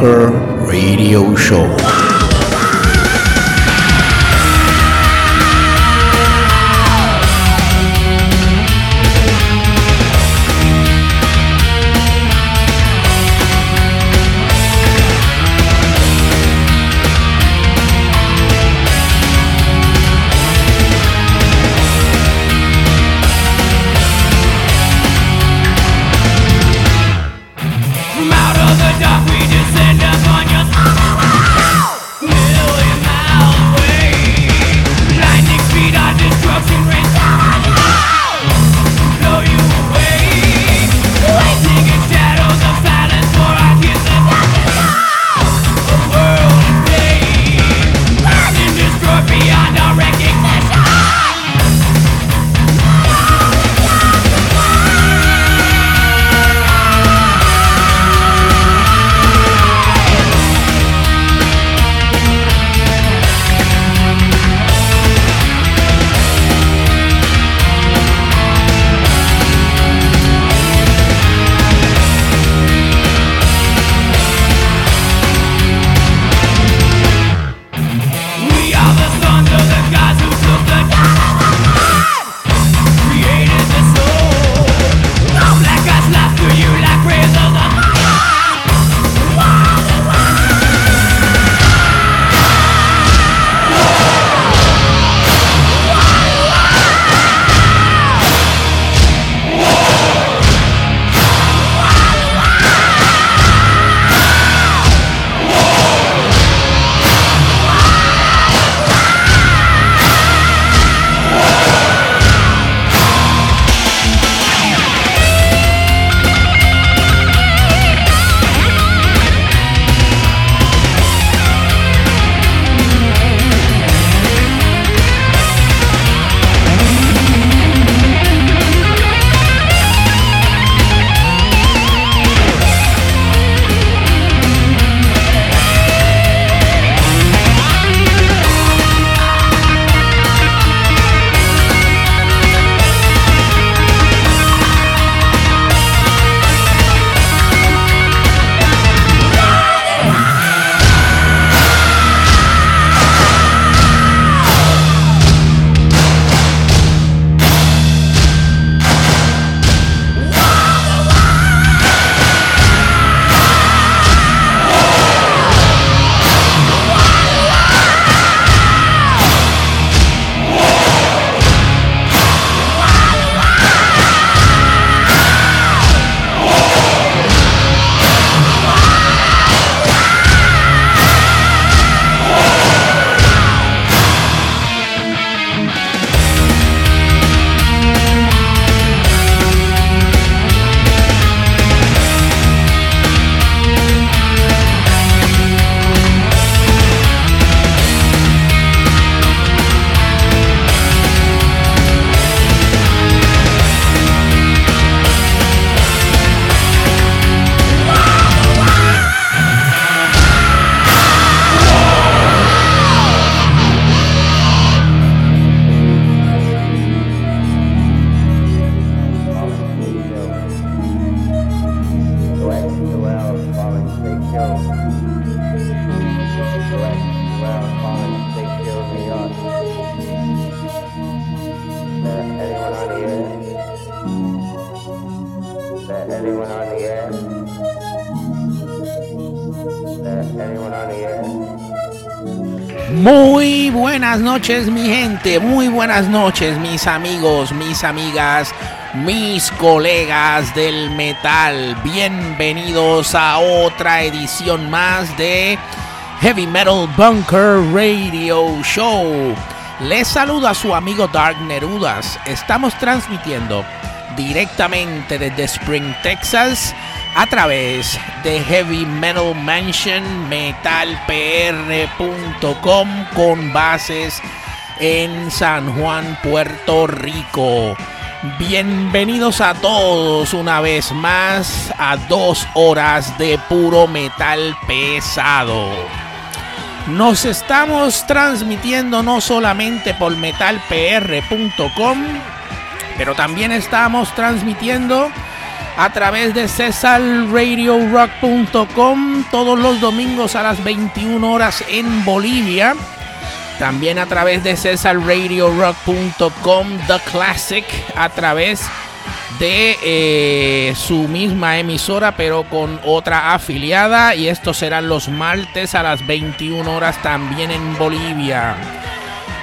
Metal Bunker Radio Show. Noches mi gente, muy buenas noches mis amigos, mis amigas, mis colegas del metal. Bienvenidos a otra edición más de Heavy Metal Bunker Radio Show. Les saluda su amigo Dark Nerudas. Estamos transmitiendo directamente desde Spring, Texas, a través de Heavy Metal Mansion, metalpr.com, con bases en San Juan, Puerto Rico. Bienvenidos a todos una vez más a dos horas de puro metal pesado. Nos estamos transmitiendo no solamente por metalpr.com, pero también estamos transmitiendo a través de cesarradiorock.com todos los domingos a las 21 horas en Bolivia. También a través de cesarradiorock.com The Classic a través de eh, su misma emisora pero con otra afiliada y estos serán los martes a las 21 horas también en Bolivia.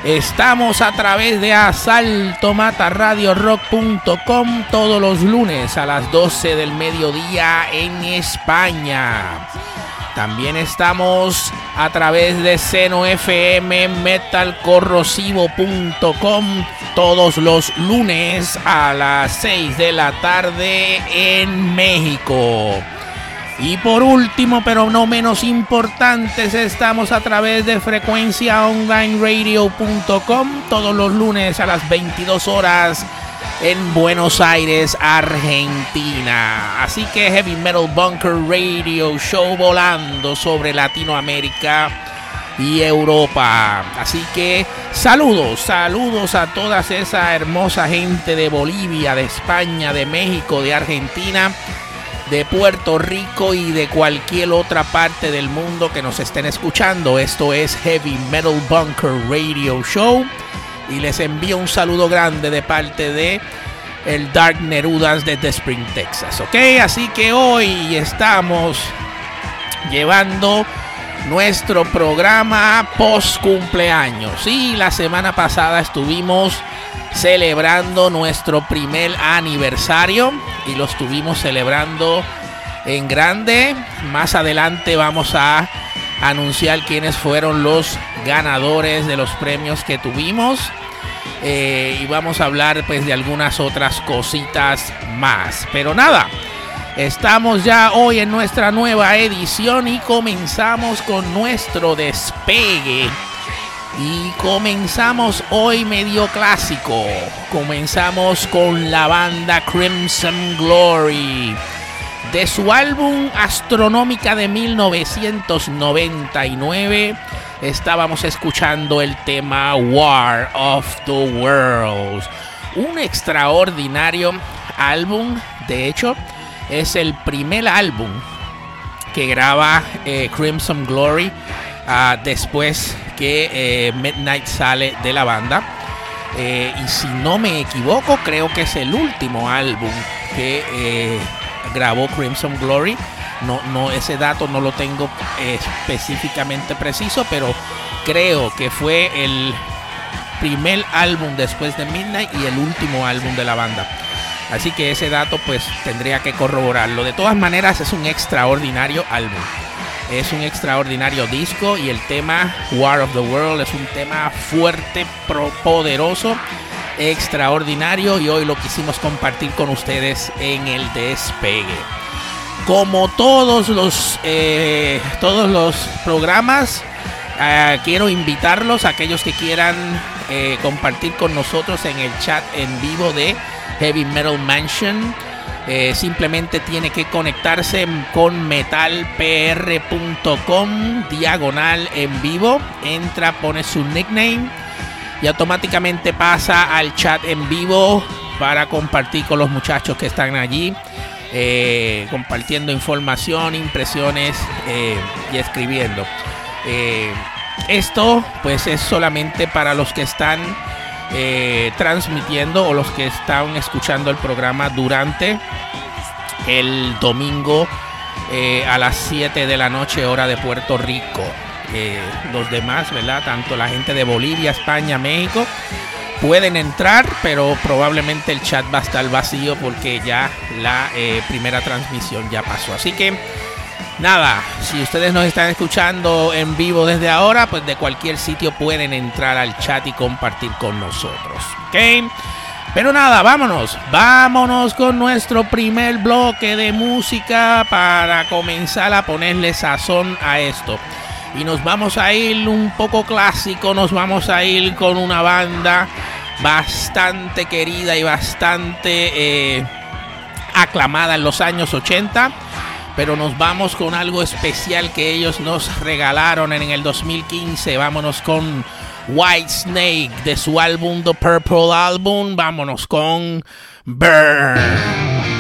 Estamos a través de asaltomataradiorock.com todos los lunes a las 12 del mediodía en España. También estamos a través de Seno FM metalcorrosivo.com todos los lunes a las 6 de la tarde en México. Y por último, pero no menos importantes, estamos a través de frecuenciaonlineradio.com todos los lunes a las 22 horas en Buenos Aires, Argentina. Así que Heavy Metal Bunker Radio Show volando sobre Latinoamérica y Europa. Así que saludos, saludos a toda esa hermosa gente de Bolivia, de España, de México, de Argentina, de Puerto Rico y de cualquier otra parte del mundo que nos estén escuchando. Esto es Heavy Metal Bunker Radio Show y les envío un saludo grande de parte de el Dark Nerudas desde Spring, Texas. Ok, así que hoy estamos llevando nuestro programa post cumpleaños. Y la semana pasada estuvimos celebrando nuestro primer aniversario y lo estuvimos celebrando en grande. Más adelante vamos a anunciar quiénes fueron los ganadores de los premios que tuvimos. Eh, y vamos a hablar pues de algunas otras cositas más. Pero nada, estamos ya hoy en nuestra nueva edición y comenzamos con nuestro despegue. Y comenzamos hoy medio clásico. Comenzamos con la banda Crimson Glory. De su álbum Astronómica de 1999 estábamos escuchando el tema War of the Worlds. Un extraordinario álbum. De hecho, es el primer álbum que graba eh, Crimson Glory ah, después que eh, Midnight sale de la banda. Eh, y si no me equivoco, creo que es el último álbum que grabó Crimson Glory. No, no, ese dato no lo tengo específicamente preciso, pero creo que fue el primer álbum después de Midnight y el último álbum de la banda. Así que ese dato pues tendría que corroborarlo. De todas maneras es un extraordinario álbum. Es un extraordinario disco y el tema War of the World es un tema fuerte, poderoso, extraordinario y hoy lo quisimos compartir con ustedes en el despegue. Como todos los, eh, todos los programas, eh, quiero invitarlos a aquellos que quieran eh, compartir con nosotros en el chat en vivo de Heavy Metal Mansion. Simplemente tiene que conectarse con metalpr.com diagonal en vivo. Entra, pone su nickname y automáticamente pasa al chat en vivo para compartir con los muchachos que están allí. Eh, compartiendo información, impresiones eh, y escribiendo. Eh, esto pues es solamente para los que están transmitiendo o los que están escuchando el programa durante el domingo a las 7 de la noche hora de Puerto Rico. los demás, ¿verdad? Tanto la gente de Bolivia, España, México pueden entrar, pero probablemente el chat va a estar vacío porque ya la eh, primera transmisión ya pasó. Así que Nada, si ustedes nos están escuchando en vivo desde ahora, pues de cualquier sitio pueden entrar al chat y compartir con nosotros. ¿Ok? Pero nada, vámonos, vámonos con nuestro primer bloque de música para comenzar a ponerle sazón a esto. Y nos vamos a ir un poco clásico, nos vamos a ir con una banda bastante querida y bastante eh, aclamada en los años 80 pero nos vamos con algo especial que ellos nos regalaron en el 2015. Vámonos con White Snake de su álbum The Purple Album. Vámonos con Burn.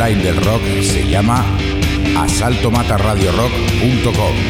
Online del rock se llama asaltomataradiorock.com.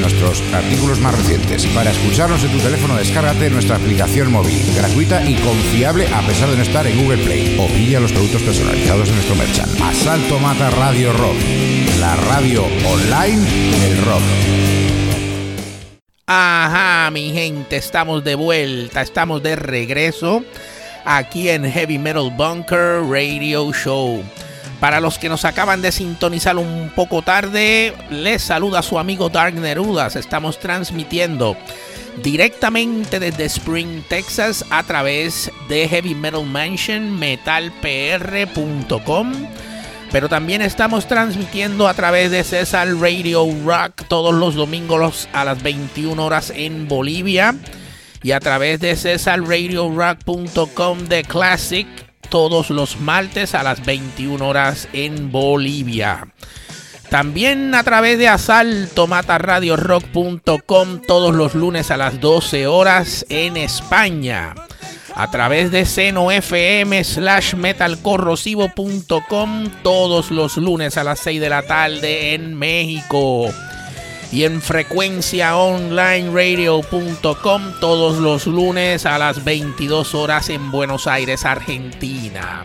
nuestros artículos más recientes. Para escucharnos en tu teléfono, descárgate nuestra aplicación móvil, gratuita y confiable a pesar de no estar en Google Play. O pilla los productos personalizados en nuestro merchant. Asalto Mata Radio Rock, la radio online del rock. Ajá, mi gente, estamos de vuelta, estamos de regreso aquí en Heavy Metal Bunker Radio Show. Para los que nos acaban de sintonizar un poco tarde, les saluda su amigo Dark Nerudas. Estamos transmitiendo directamente desde Spring, Texas, a través de Heavy Metal Mansion, metalpr.com. Pero también estamos transmitiendo a través de César Radio Rock todos los domingos a las 21 horas en Bolivia. Y a través de cesarradiorock.com de Classic todos los martes a las 21 horas en Bolivia. También a través de asaltomataradiorock.com todos los lunes a las 12 horas en España. A través de seno fm slash metalcorrosivo.com todos los lunes a las 6 de la tarde en México. Y en frecuenciaonlineradio.com todos los lunes a las 22 horas en Buenos Aires, Argentina.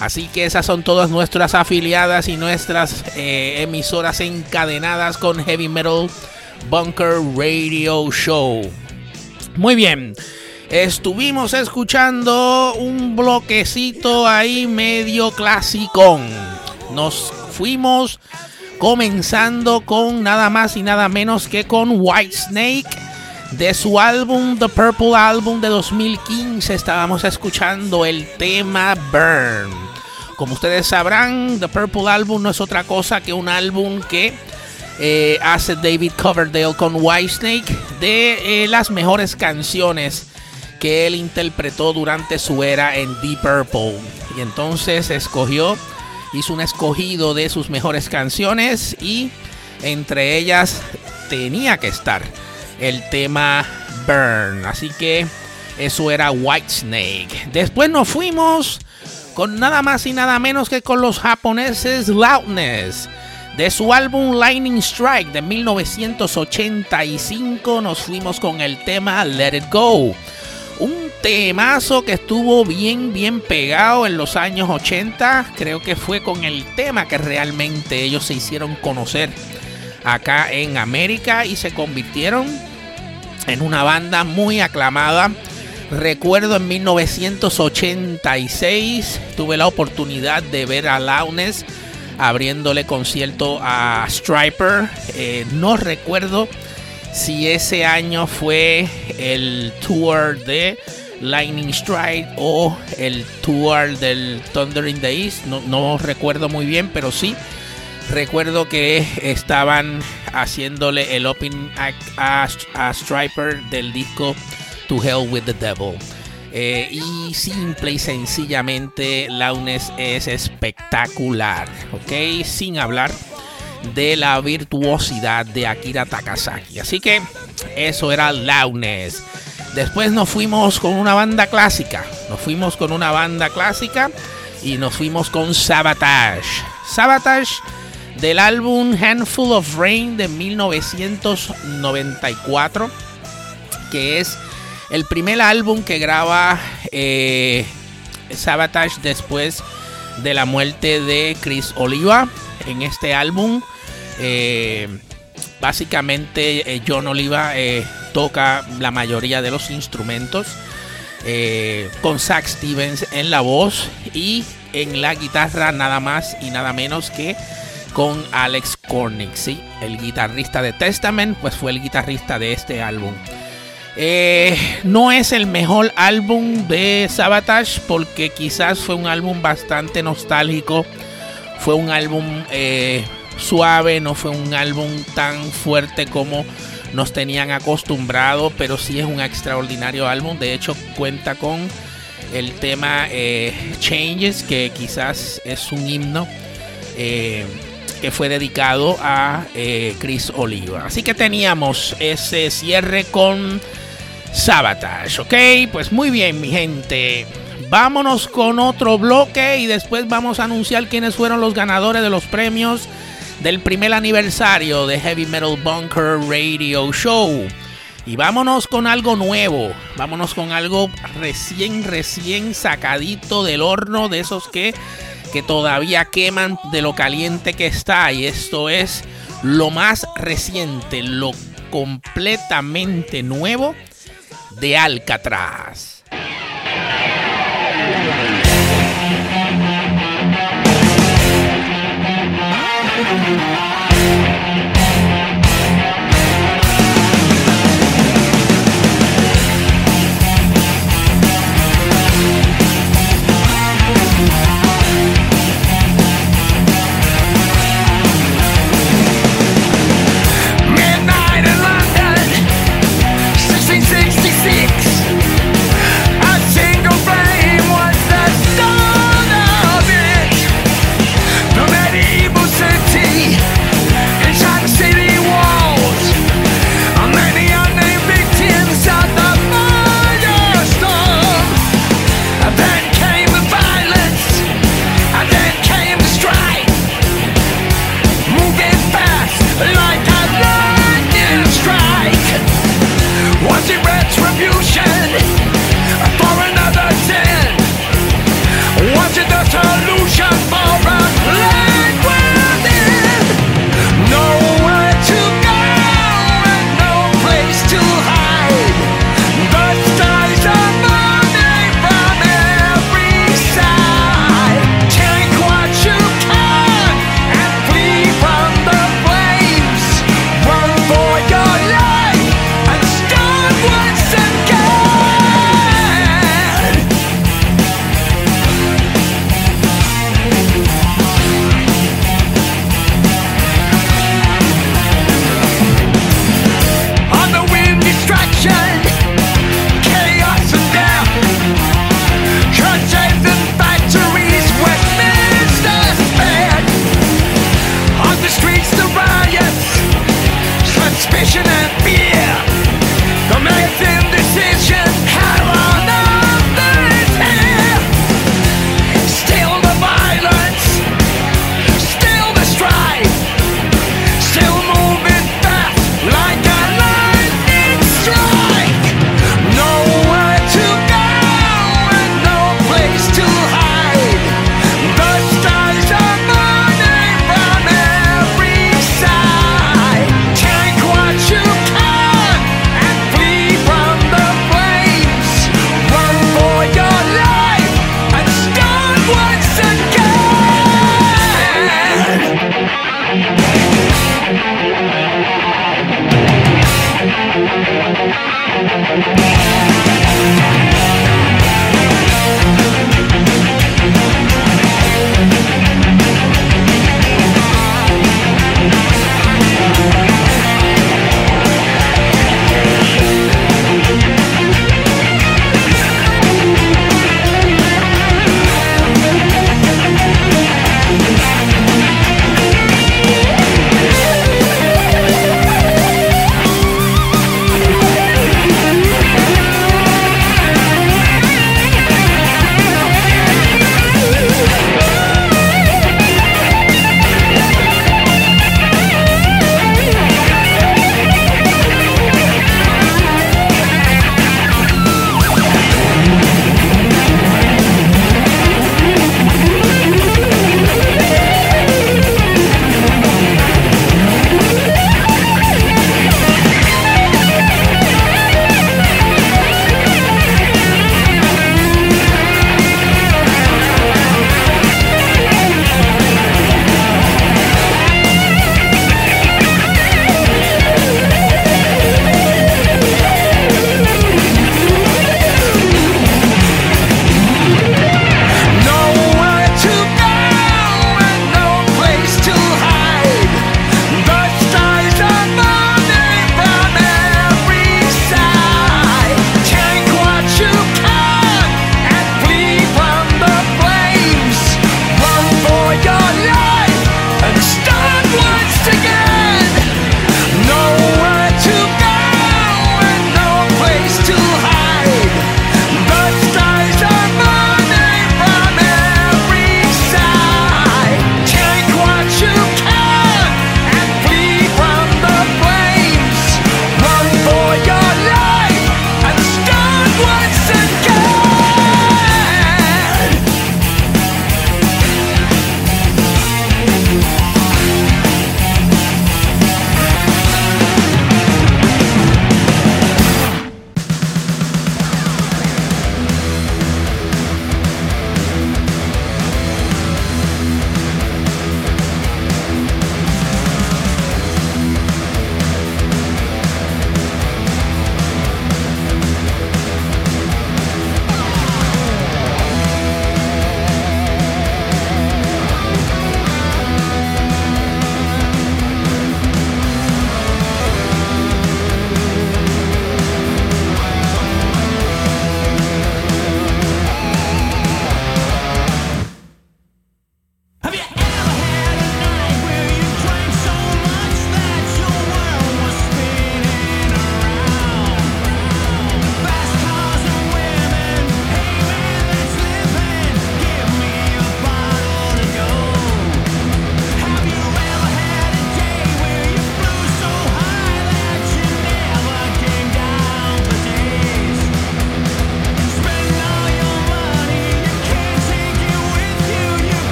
Así que esas son todas nuestras afiliadas y nuestras eh, emisoras encadenadas con Heavy Metal Bunker Radio Show. Muy bien. Estuvimos escuchando un bloquecito ahí medio clasicón. Nos fuimos comenzando con nada más y nada menos que con Whitesnake de su álbum The Purple Album de 2015 estábamos escuchando el tema Burn. Como ustedes sabrán, The Purple Album no es otra cosa que un álbum que eh, hace David Coverdale con Whitesnake de eh, las mejores canciones que él interpretó durante su era en Deep Purple. Y entonces escogió, hizo un escogido de sus mejores canciones y entre ellas tenía que estar el tema Burn. Así que eso era Whitesnake. Después nos fuimos con nada más y nada menos que con los japoneses Loudness. De su álbum Lightning Strike de 1985 nos fuimos con el tema Let It Go. Un temazo que estuvo bien, bien pegado en los años 80. Creo que fue con el tema que realmente ellos se hicieron conocer acá en América y se convirtieron en una banda muy aclamada Recuerdo en 1986 tuve la oportunidad de ver a Launes abriéndole concierto a Striper. Eh, no recuerdo si ese año fue el tour de Lightning Strike o el tour del Thunder in the East. No, recuerdo muy bien, pero sí recuerdo que estaban haciéndole el opening a, a Striper del disco To Hell with the Devil. Eh, y simple y sencillamente Launes es espectacular, ¿ok? Sin hablar de la virtuosidad de Akira Takasaki. Así que eso era Launes. Después nos fuimos con una banda clásica. Nos fuimos con una banda clásica y nos fuimos con Sabotage. Sabotage del álbum Handful of Rain de 1994, que es el primer álbum que graba eh, Sabotage después de la muerte de Chris Oliva. En este álbum, eh, básicamente eh, John Oliva toca la mayoría de los instrumentos. con Zach Stevens en la voz y en la guitarra nada más y nada menos que con Alex Cornick, ¿sí? el guitarrista de Testament, pues fue el guitarrista de este álbum. Eh, no es el mejor álbum de Sabotage porque quizás fue un álbum bastante nostálgico. Fue un álbum eh, suave, no fue un álbum tan fuerte como nos tenían acostumbrado, pero sí es un extraordinario álbum. De hecho, cuenta con el tema eh, Changes, que quizás es un himno que fue dedicado a Chris Oliva. Así que teníamos ese cierre con Sabotage, ¿ok? Pues muy bien, mi gente. Vámonos con otro bloque y después vamos a anunciar quiénes fueron los ganadores de los premios del primer aniversario de Heavy Metal Bunker Radio Show. Y vámonos con algo nuevo, vámonos con algo recién, recién sacadito del horno, de esos que, que todavía queman de lo caliente que está. Y esto es lo más reciente, lo completamente nuevo de Alcatraz.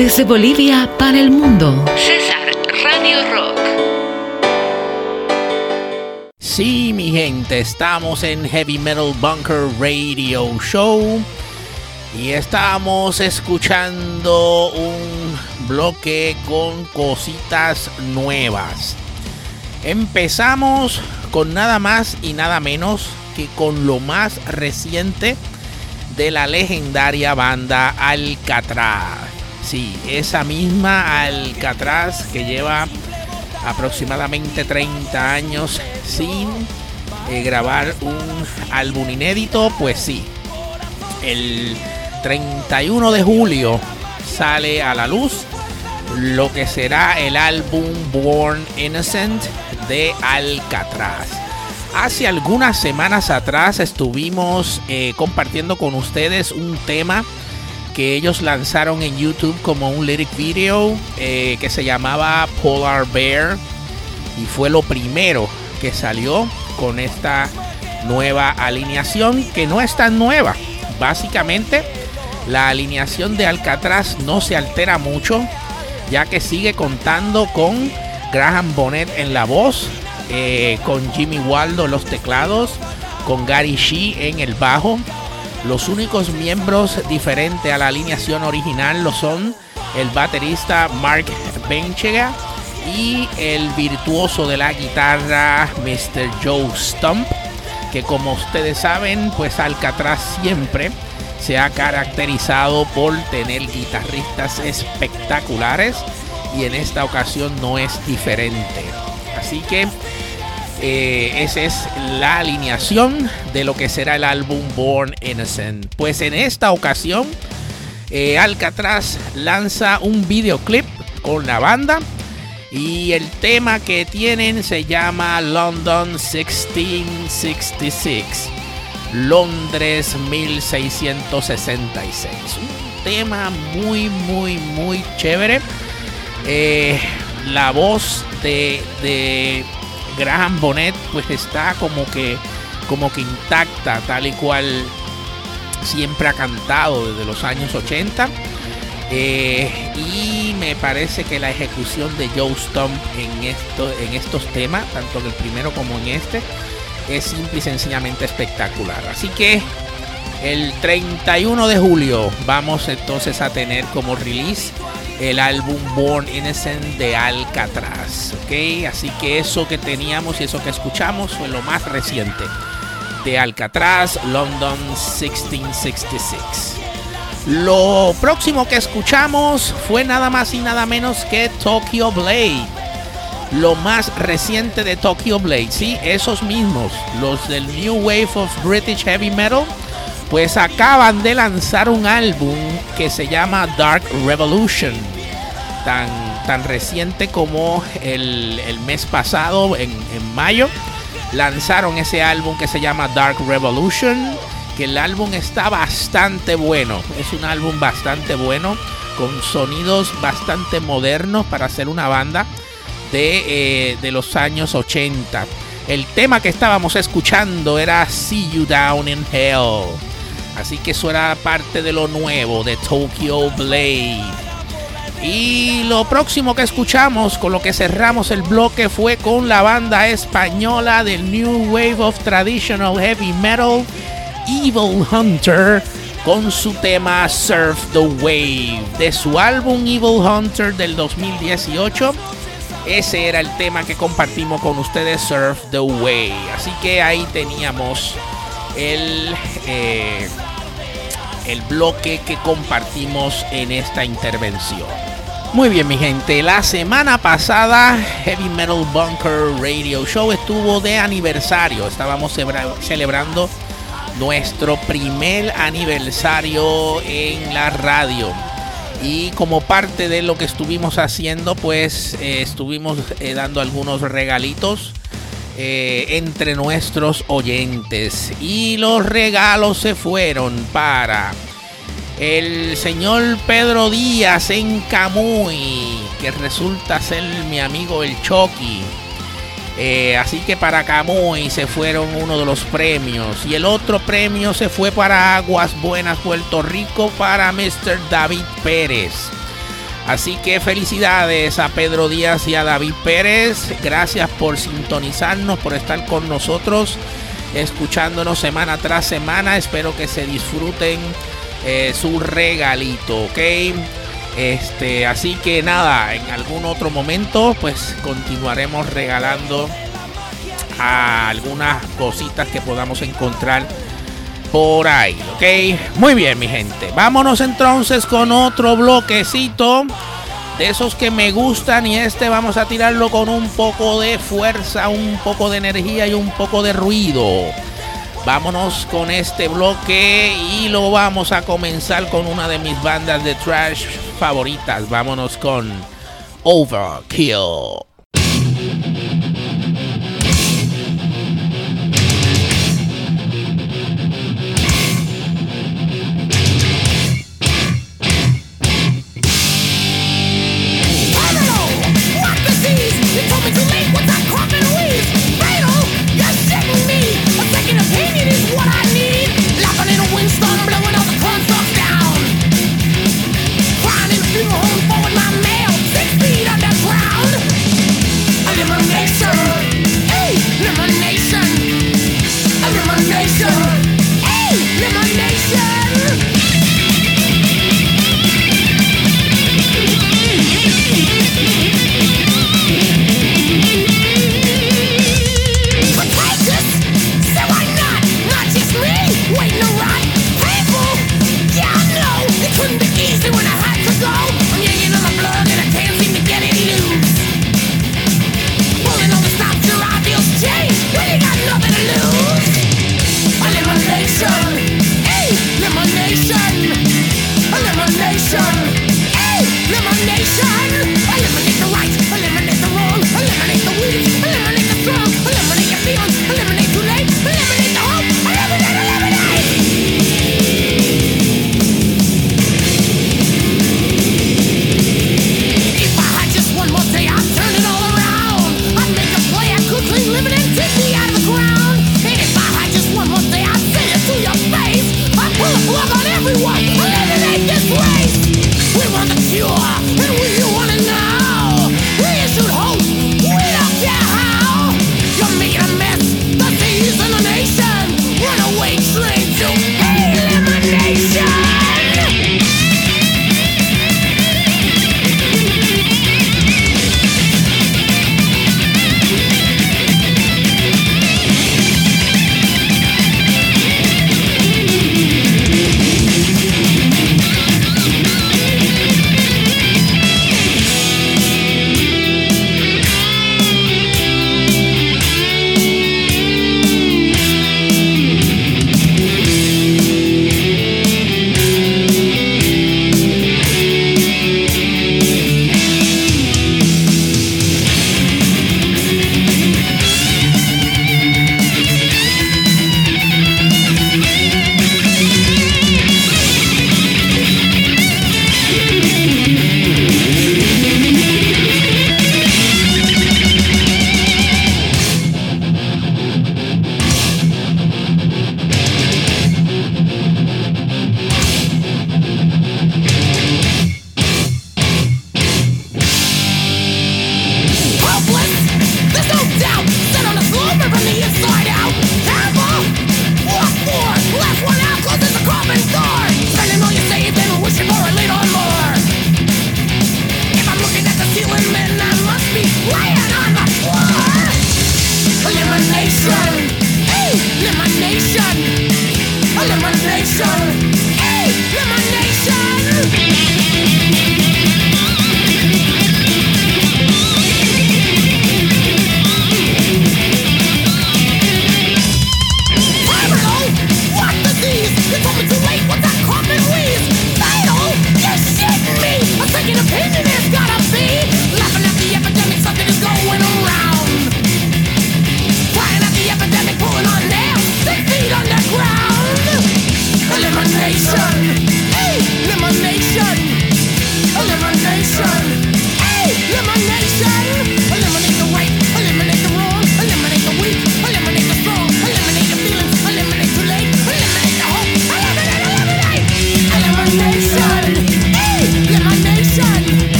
Desde Bolivia para el mundo. César Radio Rock. Sí, mi gente, estamos en Heavy Metal Bunker Radio Show y estamos escuchando un bloque con cositas nuevas. Empezamos con nada más y nada menos que con lo más reciente de la legendaria banda Alcatraz. Sí, esa misma Alcatraz que lleva aproximadamente 30 años sin eh, grabar un álbum inédito, pues sí, el 31 de julio sale a la luz lo que será el álbum Born Innocent de Alcatraz. Hace algunas semanas atrás estuvimos eh, compartiendo con ustedes un tema ellos lanzaron en YouTube como un lyric video eh, que se llamaba Polar Bear y fue lo primero que salió con esta nueva alineación que no es tan nueva. Básicamente la alineación de Alcatraz no se altera mucho ya que sigue contando con Graham Bonnet en la voz, eh, con Jimmy Waldo en los teclados, con Gary Shee en el bajo. Los únicos miembros diferentes a la alineación original lo son el baterista Mark Benchega y el virtuoso de la guitarra Mr. Joe Stump, que como ustedes saben, pues Alcatraz siempre se ha caracterizado por tener guitarristas espectaculares y en esta ocasión no es diferente. Así que eh, esa es la alineación de lo que será el álbum Born Innocent. Pues en esta ocasión eh, Alcatraz lanza un videoclip con la banda y el tema que tienen se llama London 1666. Londres 1666. Un tema muy, muy, muy chévere. Eh, la voz de, Graham Bonnet pues está como que, como que intacta, tal y cual siempre ha cantado desde los años 80. Eh, y me parece que la ejecución de Joe Stump en, esto, en estos temas, tanto en el primero como en este, es simple y sencillamente espectacular. Así que el 31 de julio vamos entonces a tener como release el álbum Born Innocent de Alcatraz. ¿ok? Así que eso que teníamos y eso que escuchamos fue lo más reciente de Alcatraz, London 1666. Lo próximo que escuchamos fue nada más y nada menos que Tokyo Blade lo más reciente de Tokyo Blade, sí, esos mismos, los del New Wave of British Heavy Metal, pues acaban de lanzar un álbum que se llama Dark Revolution, tan, tan reciente como el, mes pasado, en, en mayo, lanzaron ese álbum que se llama Dark Revolution, que el álbum está bastante bueno, es un álbum bastante bueno, con sonidos bastante modernos para hacer una banda de, eh, de los años 80. El tema que estábamos escuchando era See You Down in Hell. Así que eso era parte de lo nuevo de Tokyo Blade. Y lo próximo que escuchamos, con lo que cerramos el bloque, fue con la banda española del New Wave of Traditional Heavy Metal, Evil Hunter, con su tema Surf the Wave, de su álbum Evil Hunter del 2018 ese era el tema que compartimos con ustedes, Surf the Way. Así que ahí teníamos el, eh, el bloque que compartimos en esta intervención. Muy bien, mi gente. La semana pasada, Heavy Metal Bunker Radio Show estuvo de aniversario. Estábamos celebrando nuestro primer aniversario en la radio. Y como parte de lo que estuvimos haciendo, pues eh, estuvimos eh, dando algunos regalitos eh, entre nuestros oyentes. Y los regalos se fueron para el señor Pedro Díaz en Camuy, que resulta ser mi amigo el Chucky. Eh, así que para Camuy se fueron uno de los premios. Y el otro premio se fue para Aguas Buenas, Puerto Rico, para Mr. David Pérez. Así que felicidades a Pedro Díaz y a David Pérez. Gracias por sintonizarnos, por estar con nosotros, escuchándonos semana tras semana. Espero que se disfruten eh, su regalito, ¿ok? Este, así que nada, en algún otro momento, pues continuaremos regalando algunas cositas que podamos encontrar por ahí, ¿ok? Muy bien, mi gente. Vámonos entonces con otro bloquecito de esos que me gustan y este vamos a tirarlo con un poco de fuerza, un poco de energía y un poco de ruido. Vámonos con este bloque y lo vamos a comenzar con una de mis bandas de trash favoritas. Vámonos con Overkill.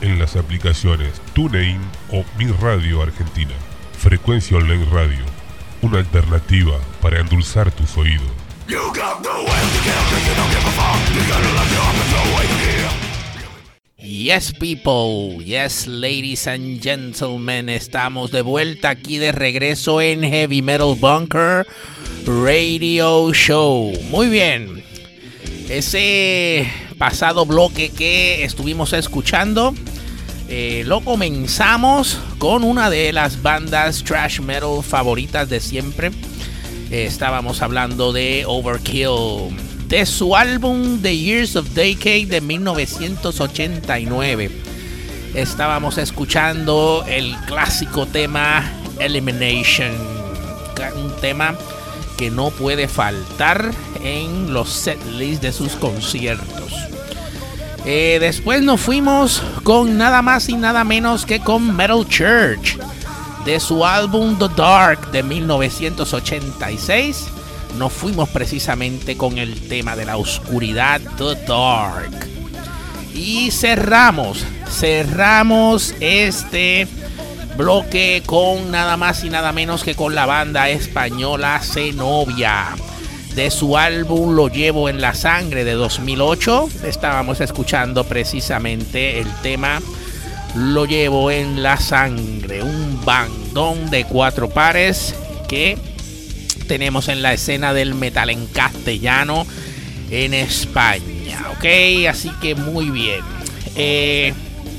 en las aplicaciones TuneIn o Mi Radio Argentina. Frecuencia Online Radio, una alternativa para endulzar tus oídos. Yes people, yes ladies and gentlemen, estamos de vuelta aquí de regreso en Heavy Metal Bunker Radio Show. Muy bien. Ese pasado bloque que estuvimos escuchando, eh, lo comenzamos con una de las bandas trash metal favoritas de siempre. Eh, estábamos hablando de Overkill, de su álbum The Years of Decay de 1989. Estábamos escuchando el clásico tema Elimination, un tema que no puede faltar en los setlists de sus conciertos. Eh, después nos fuimos con nada más y nada menos que con Metal Church, de su álbum The Dark de 1986. Nos fuimos precisamente con el tema de la oscuridad, The Dark. Y cerramos, cerramos este bloque con nada más y nada menos que con la banda española Zenobia de su álbum Lo llevo en la sangre de 2008. Estábamos escuchando precisamente el tema Lo llevo en la sangre, un bandón de cuatro pares que tenemos en la escena del metal en castellano en España. Ok, así que muy bien. Eh,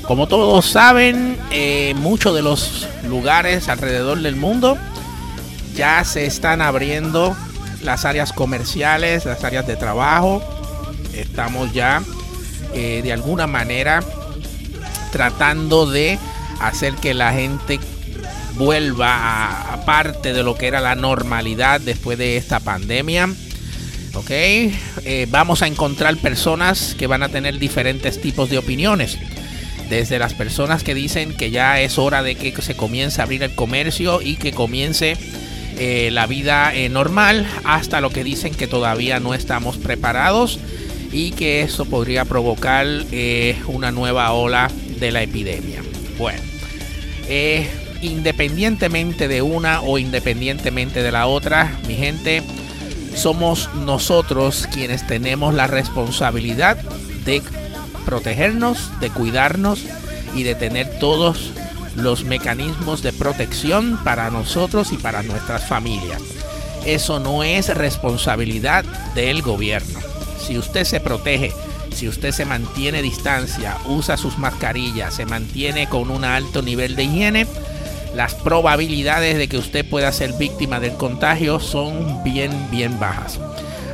como todos saben, eh, muchos de los lugares alrededor del mundo ya se están abriendo las áreas comerciales, las áreas de trabajo. Estamos ya eh, de alguna manera tratando de hacer que la gente vuelva a, parte de lo que era la normalidad después de esta pandemia. Ok, eh, vamos a encontrar personas que van a tener diferentes tipos de opiniones. Desde las personas que dicen que ya es hora de que se comience a abrir el comercio y que comience eh, la vida eh, normal hasta lo que dicen que todavía no estamos preparados y que eso podría provocar eh, una nueva ola de la epidemia. Bueno, independientemente de una o independientemente de la otra, mi gente, somos nosotros quienes tenemos la responsabilidad de protegernos, de cuidarnos y de tener todos los mecanismos de protección para nosotros y para nuestras familias. Eso no es responsabilidad del gobierno. Si usted se protege, si usted se mantiene distancia, usa sus mascarillas, se mantiene con un alto nivel de higiene, las probabilidades de que usted pueda ser víctima del contagio son bien, bien bajas.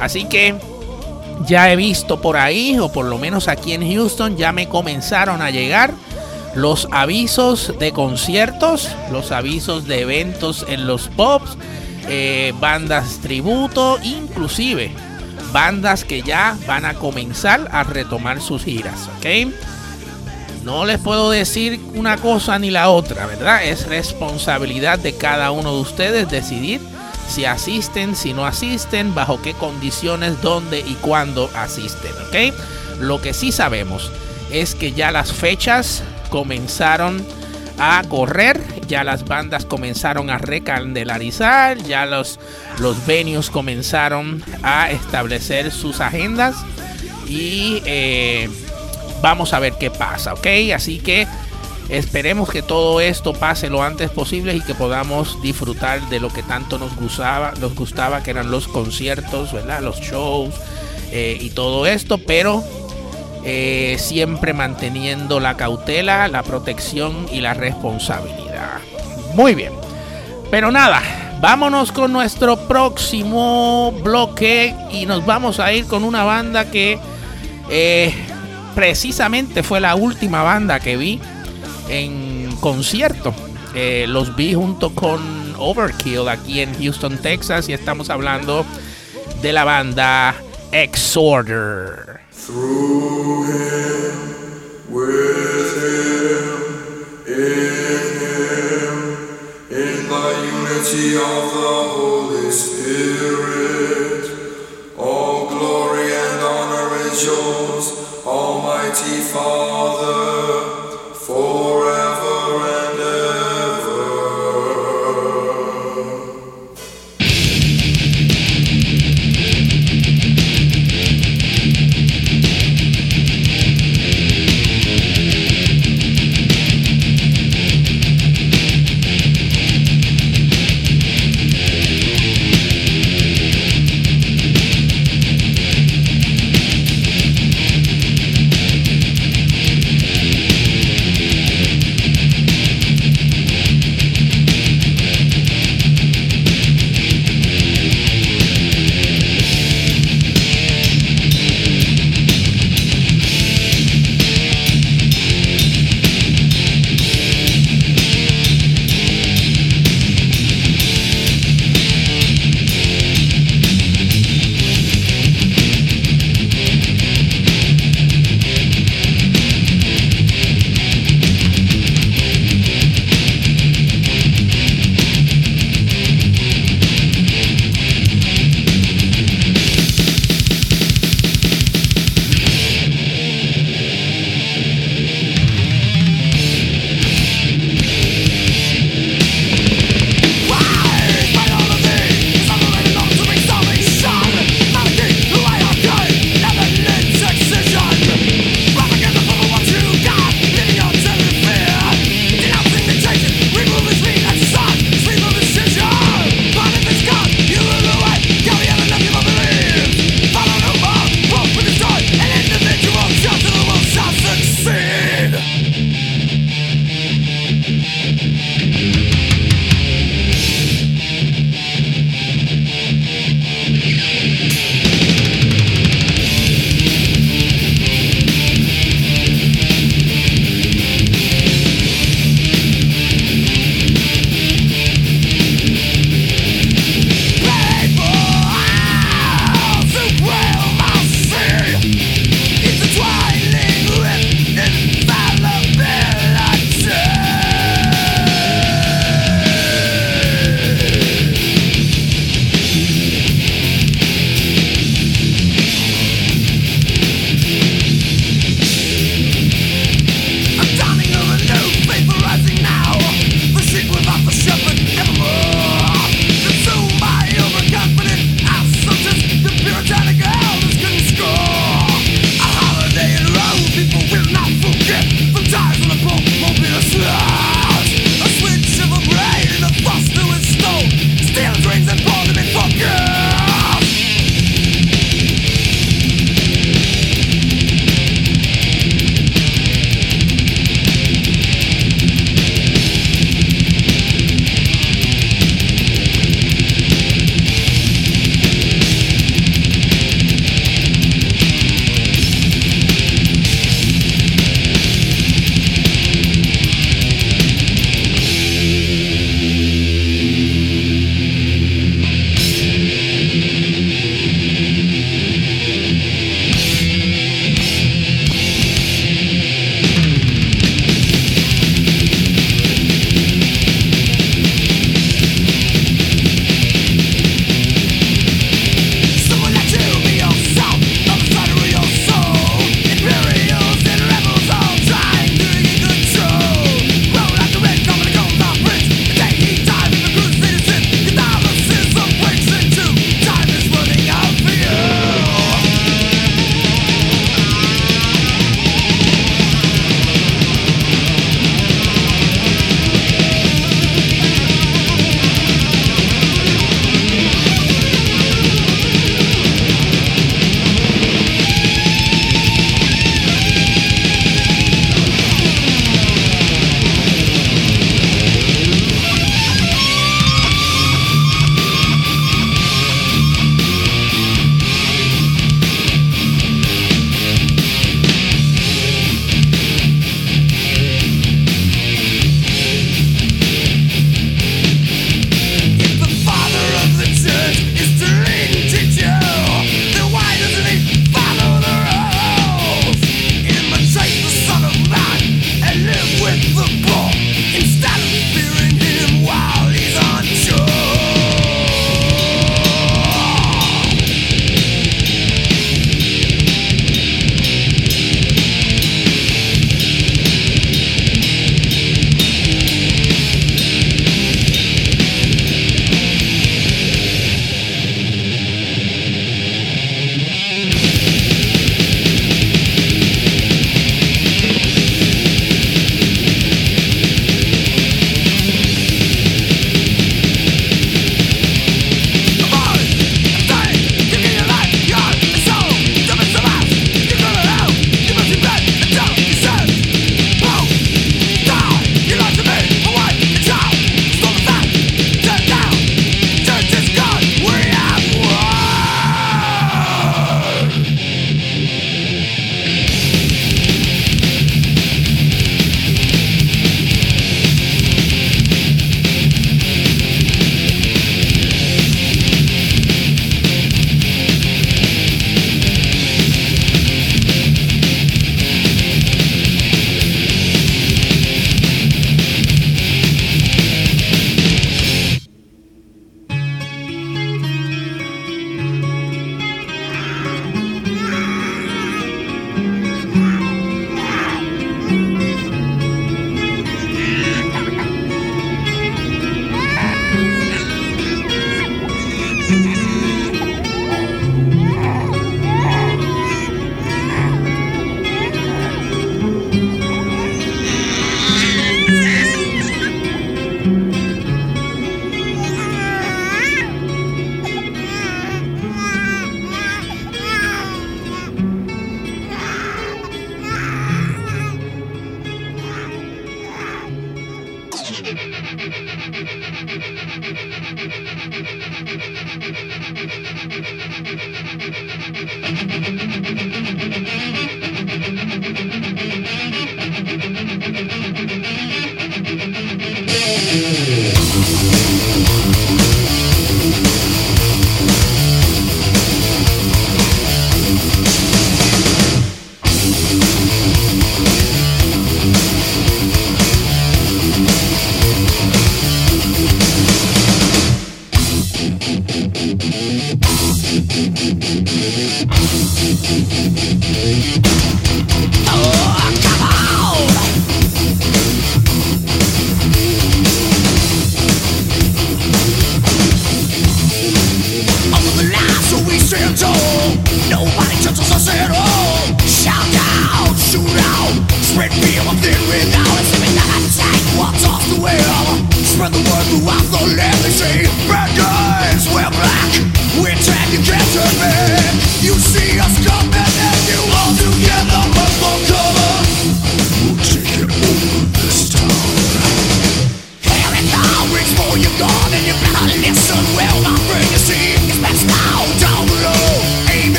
Así que ya he visto por ahí, o por lo menos aquí en Houston, ya me comenzaron a llegar los avisos de conciertos, los avisos de eventos en los pubs, eh, bandas tributo, inclusive bandas que ya van a comenzar a retomar sus giras, ¿ok? No les puedo decir una cosa ni la otra, ¿verdad? Es responsabilidad de cada uno de ustedes decidir si asisten, si no asisten, bajo qué condiciones, dónde y cuándo asisten, ¿ok? Lo que sí sabemos es que ya las fechas comenzaron a correr, ya las bandas comenzaron a recandelarizar, ya los, los venues comenzaron a establecer sus agendas y eh, vamos a ver qué pasa, ¿ok? Así que esperemos que todo esto pase lo antes posible y que podamos disfrutar de lo que tanto nos gustaba, nos gustaba que eran los conciertos, ¿verdad? Los shows eh, y todo esto, pero eh, siempre manteniendo la cautela, la protección y la responsabilidad. Muy bien. Pero nada, vámonos con nuestro próximo bloque y nos vamos a ir con una banda que eh, precisamente fue la última banda que vi en concierto. Eh, los vi junto con Overkill aquí en Houston, Texas y estamos hablando de la banda Exorder. Through him, with him, in him, in the unity of the Holy Spirit, all glory and honor is yours, Almighty Father,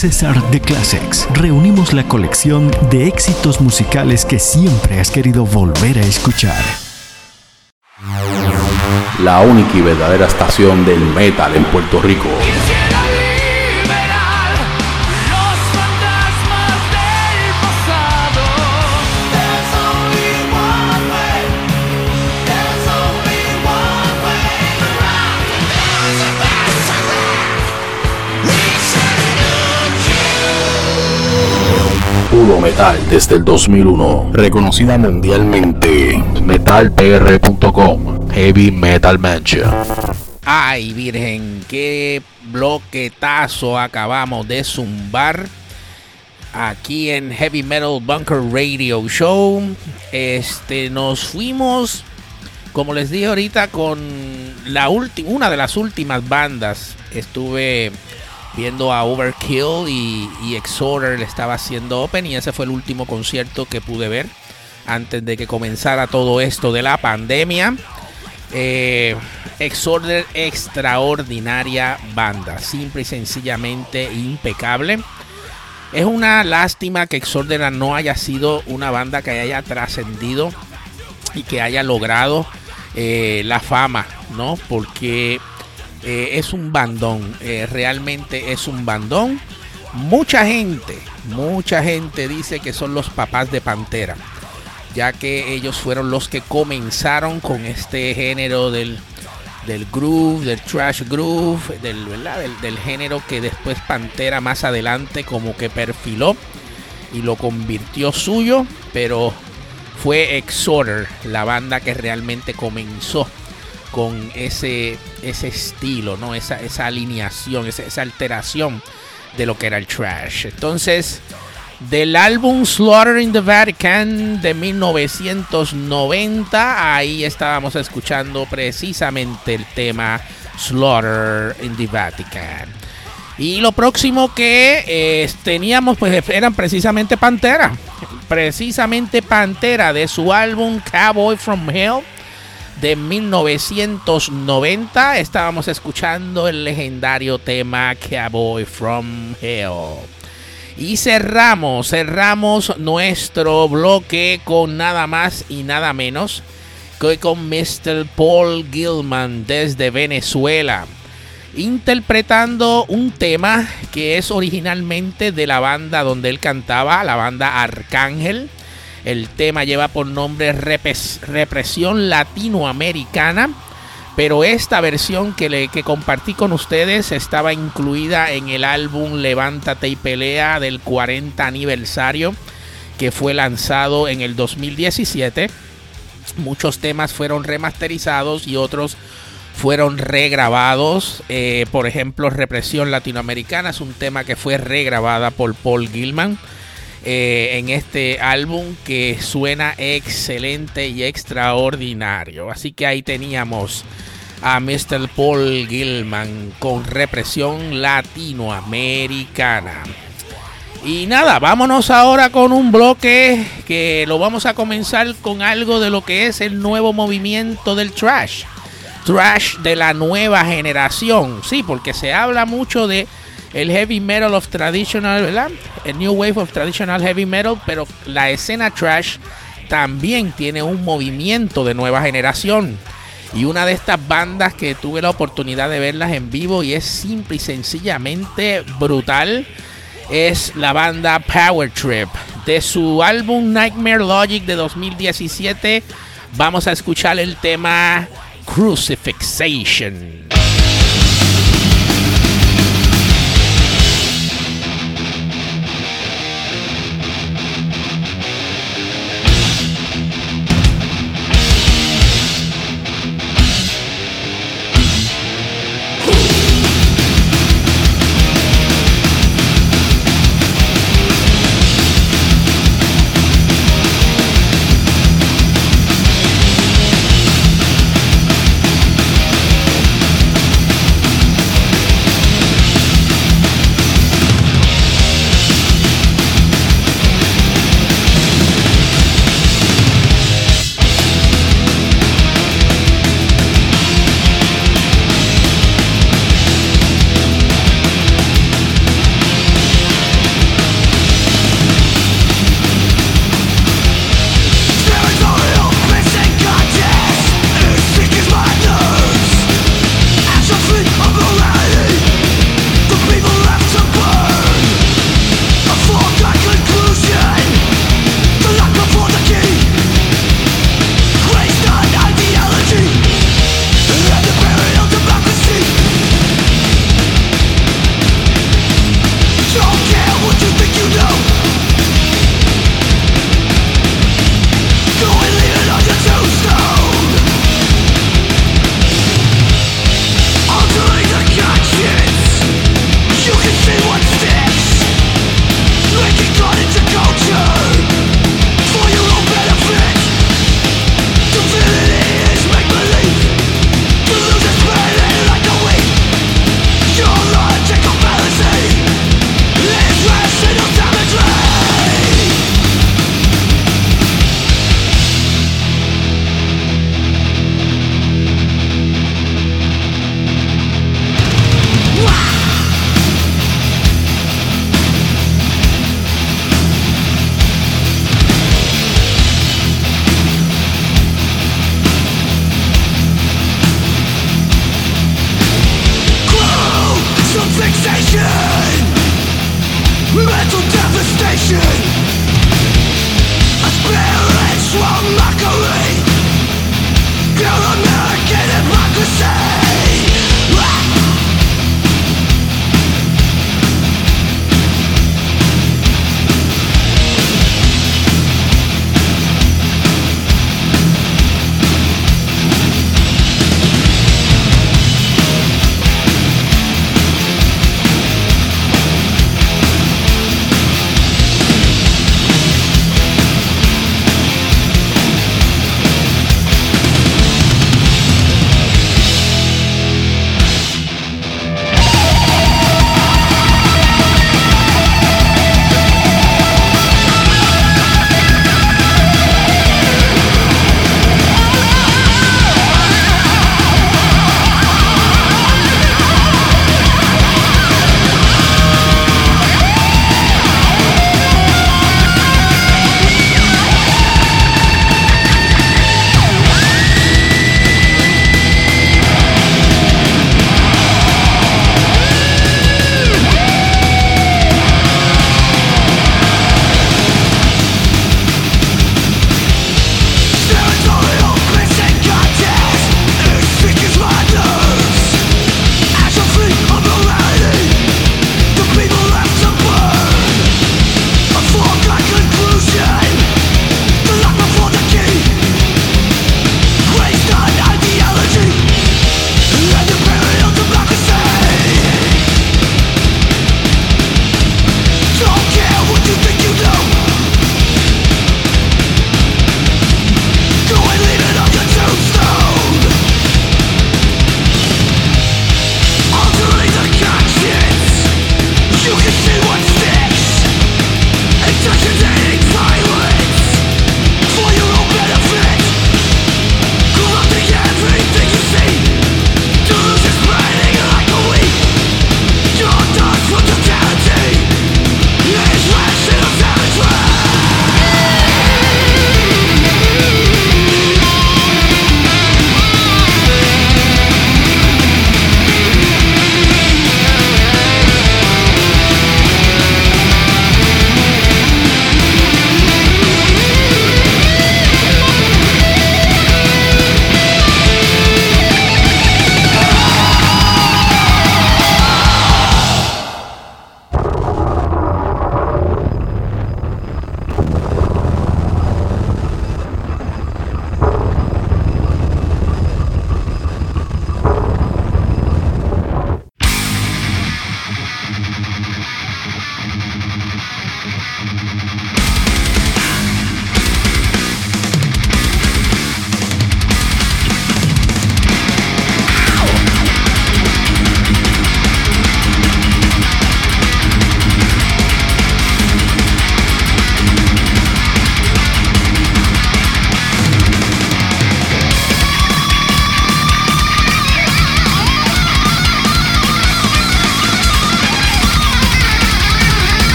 César de Classics. Reunimos la colección de éxitos musicales que siempre has querido volver a escuchar. La única y verdadera estación del metal en Puerto Rico. Metal desde el 2001. Reconocida mundialmente. MetalPR.com. Heavy Metal Mansion. Ay, Virgen, qué bloquetazo acabamos de zumbar aquí en Heavy Metal Bunker Radio Show. Este, nos fuimos, como les dije ahorita, con la una de las últimas bandas. Estuve viendo a Overkill y, y le estaba haciendo Open y ese fue el último concierto que pude ver antes de que comenzara todo esto de la pandemia. Eh, extraordinaria banda, simple y sencillamente impecable. Es una lástima que Exhorter no haya sido una banda que haya trascendido y que haya logrado eh, la fama, ¿no? Porque eh, es un bandón, eh, realmente es un bandón. Mucha gente, mucha gente dice que son los papás de Pantera, ya que ellos fueron los que comenzaron con este género del, del groove, del trash groove, del. Del, del género que después Pantera más adelante como que perfiló y lo convirtió suyo, pero fue Exhorter la banda que realmente comenzó con ese, ese estilo, ¿no? Esa, esa alineación, esa, alteración de lo que era el trash. Entonces, del álbum Slaughter in the Vatican de 1990, ahí estábamos escuchando precisamente el tema Slaughter in the Vatican. Y lo próximo que eh, teníamos pues eran precisamente Pantera. Precisamente Pantera de su álbum Cowboy from Hell de 1990 estábamos escuchando el legendario tema Cowboy from Hell. Y cerramos, cerramos nuestro bloque con nada más y nada menos que con Mr. Paul Gilman desde Venezuela, interpretando un tema que es originalmente de la banda donde él cantaba, la banda Arcángel. El tema lleva por nombre Represión Latinoamericana. Pero esta versión que, que compartí con ustedes estaba incluida en el álbum Levántate y Pelea del 40 aniversario que fue lanzado en el 2017. Muchos temas fueron remasterizados y otros fueron regrabados. Eh, por ejemplo, Represión Latinoamericana es un tema que fue regrabada por Paul Gilman. Eh, en este álbum que suena excelente y extraordinario. Así que ahí teníamos a Mr. Paul Gilman con represión latinoamericana. Y nada, vámonos ahora con un bloque que lo vamos a comenzar con algo de lo que es el nuevo movimiento del trash. Trash de la nueva generación. Sí, porque se habla mucho de el heavy metal of traditional, ¿verdad? El new wave of traditional heavy metal, pero la escena trash también tiene un movimiento de nueva generación. Y una de estas bandas que tuve la oportunidad de verlas en vivo y es simple y sencillamente brutal es la banda Power Trip. De su álbum Nightmare Logic de 2017 vamos a escuchar el tema Crucifixation.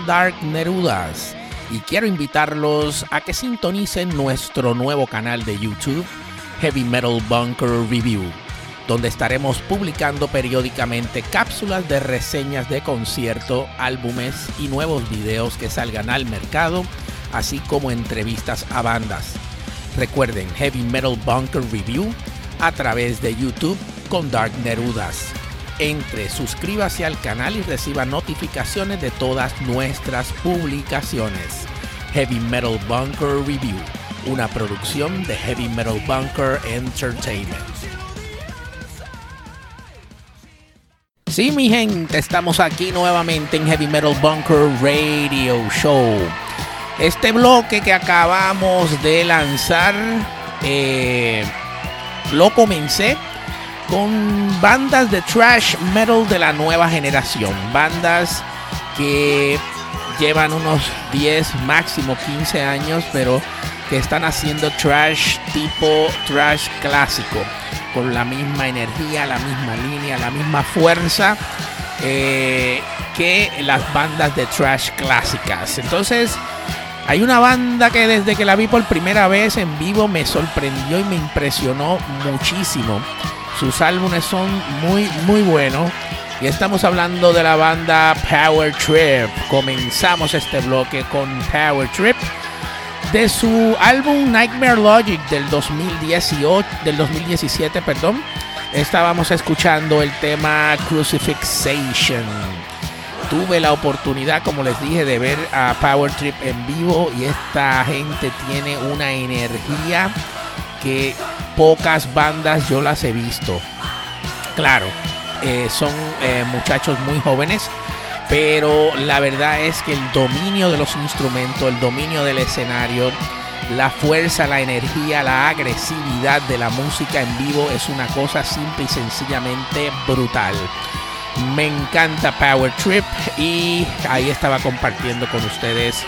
Dark Nerudas y quiero invitarlos a que sintonicen nuestro nuevo canal de YouTube, Heavy Metal Bunker Review, donde estaremos publicando periódicamente cápsulas de reseñas de concierto, álbumes y nuevos videos que salgan al mercado, así como entrevistas a bandas. Recuerden Heavy Metal Bunker Review a través de YouTube con Dark Nerudas. Entre, suscríbase al canal y reciba notificaciones de todas nuestras publicaciones. Heavy Metal Bunker Review, una producción de Heavy Metal Bunker Entertainment. Sí, mi gente, estamos aquí nuevamente en Heavy Metal Bunker Radio Show. Este bloque que acabamos de lanzar eh, lo comencé con bandas de trash metal de la nueva generación. Bandas que llevan unos 10, máximo 15 años, pero que están haciendo trash tipo trash clásico, con la misma energía, la misma línea, la misma fuerza eh, que las bandas de trash clásicas. Entonces, hay una banda que desde que la vi por primera vez en vivo me sorprendió y me impresionó muchísimo. Sus álbumes son muy, muy buenos. Y estamos hablando de la banda Power Trip. Comenzamos este bloque con Power Trip. De su álbum Nightmare Logic del 2018, del 2017, perdón. Estábamos escuchando el tema Crucifixation. Tuve la oportunidad, como les dije, de ver a Power Trip en vivo y esta gente tiene una energía que pocas bandas yo las he visto. Claro, eh, son eh, muchachos muy jóvenes, pero la verdad es que el dominio de los instrumentos, el dominio del escenario, la fuerza, la energía, la agresividad de la música en vivo es una cosa simple y sencillamente brutal. Me encanta Power Trip y ahí estaba compartiendo con ustedes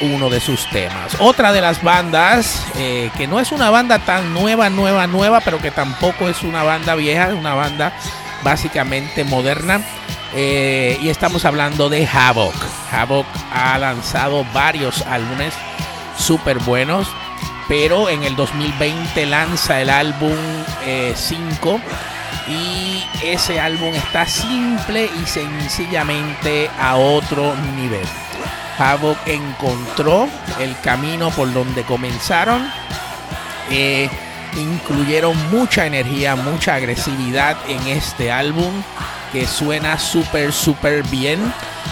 uno de sus temas. Otra de las bandas, eh, que no es una banda tan nueva, nueva, nueva, pero que tampoco es una banda vieja, es una banda básicamente moderna. Eh, y estamos hablando de Havoc. Havoc ha lanzado varios álbumes súper buenos, pero en el 2020 lanza el álbum 5 eh, y ese álbum está simple y sencillamente a otro nivel. Havoc encontró el camino por donde comenzaron. Eh, incluyeron mucha energía, mucha agresividad en este álbum que suena súper, súper bien.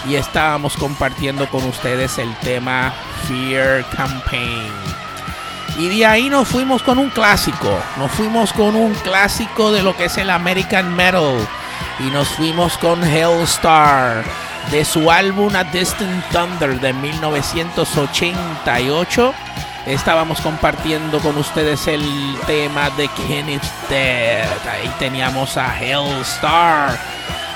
Y estábamos compartiendo con ustedes el tema Fear Campaign. Y de ahí nos fuimos con un clásico. Nos fuimos con un clásico de lo que es el American Metal. Y nos fuimos con Hellstar de su álbum A Distant Thunder de 1988. Estábamos compartiendo con ustedes el tema de Kenneth Dead. Ahí teníamos a Hellstar,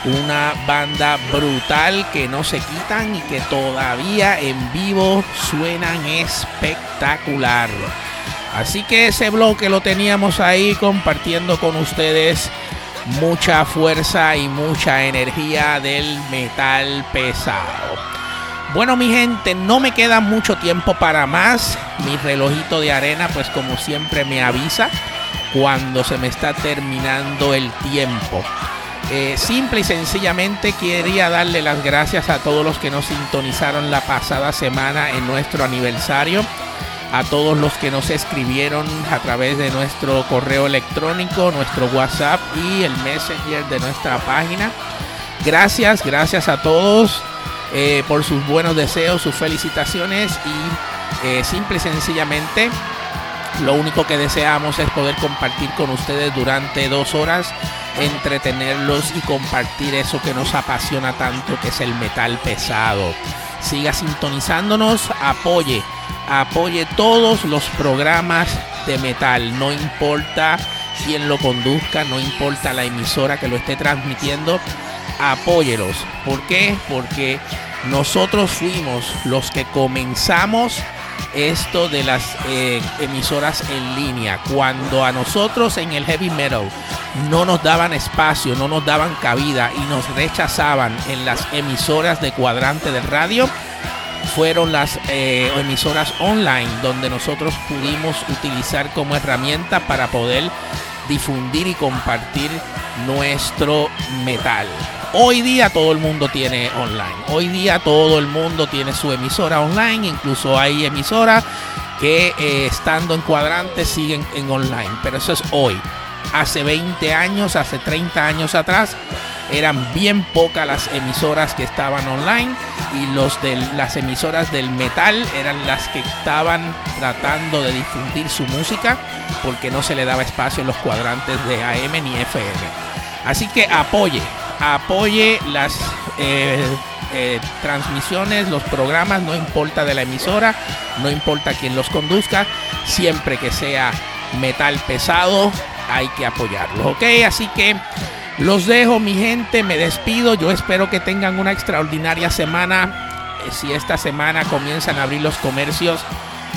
una banda brutal que no se quitan y que todavía en vivo suenan espectacular. Así que ese bloque lo teníamos ahí compartiendo con ustedes mucha fuerza y mucha energía del metal pesado. Bueno mi gente, no me queda mucho tiempo para más. Mi relojito de arena pues como siempre me avisa cuando se me está terminando el tiempo. Eh, simple y sencillamente quería darle las gracias a todos los que nos sintonizaron la pasada semana en nuestro aniversario a todos los que nos escribieron a través de nuestro correo electrónico, nuestro WhatsApp y el Messenger de nuestra página. Gracias, gracias a todos eh, por sus buenos deseos, sus felicitaciones y eh, simple y sencillamente lo único que deseamos es poder compartir con ustedes durante dos horas, entretenerlos y compartir eso que nos apasiona tanto, que es el metal pesado. Siga sintonizándonos, apoye apoye todos los programas de metal, no importa quién lo conduzca, no importa la emisora que lo esté transmitiendo, apóyelos. ¿Por qué? Porque nosotros fuimos los que comenzamos esto de las eh, emisoras en línea. Cuando a nosotros en el heavy metal no nos daban espacio, no nos daban cabida y nos rechazaban en las emisoras de cuadrante de radio, fueron las eh, emisoras online donde nosotros pudimos utilizar como herramienta para poder difundir y compartir nuestro metal. Hoy día todo el mundo tiene online. Hoy día todo el mundo tiene su emisora online. Incluso hay emisoras que eh, estando en cuadrante siguen en online. Pero eso es hoy. Hace 20 años, hace 30 años atrás, eran bien pocas las emisoras que estaban online y los de las emisoras del metal eran las que estaban tratando de difundir su música porque no se le daba espacio en los cuadrantes de AM ni FM. Así que apoye, apoye las eh, eh, transmisiones, los programas, no importa de la emisora, no importa quién los conduzca, siempre que sea metal pesado, hay que apoyarlo, ¿ok? Así que los dejo, mi gente, me despido, yo espero que tengan una extraordinaria semana. Eh, Si esta semana comienzan a abrir los comercios,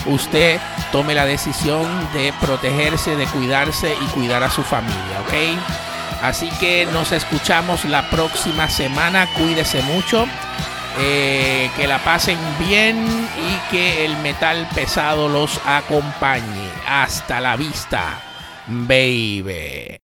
usted tome la decisión de protegerse, de cuidarse y cuidar a su familia, ¿ok? Así que nos escuchamos la próxima semana. Cuídese mucho. eh, que la pasen bien y que el metal pesado los acompañe. Hasta la vista, baby.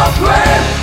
of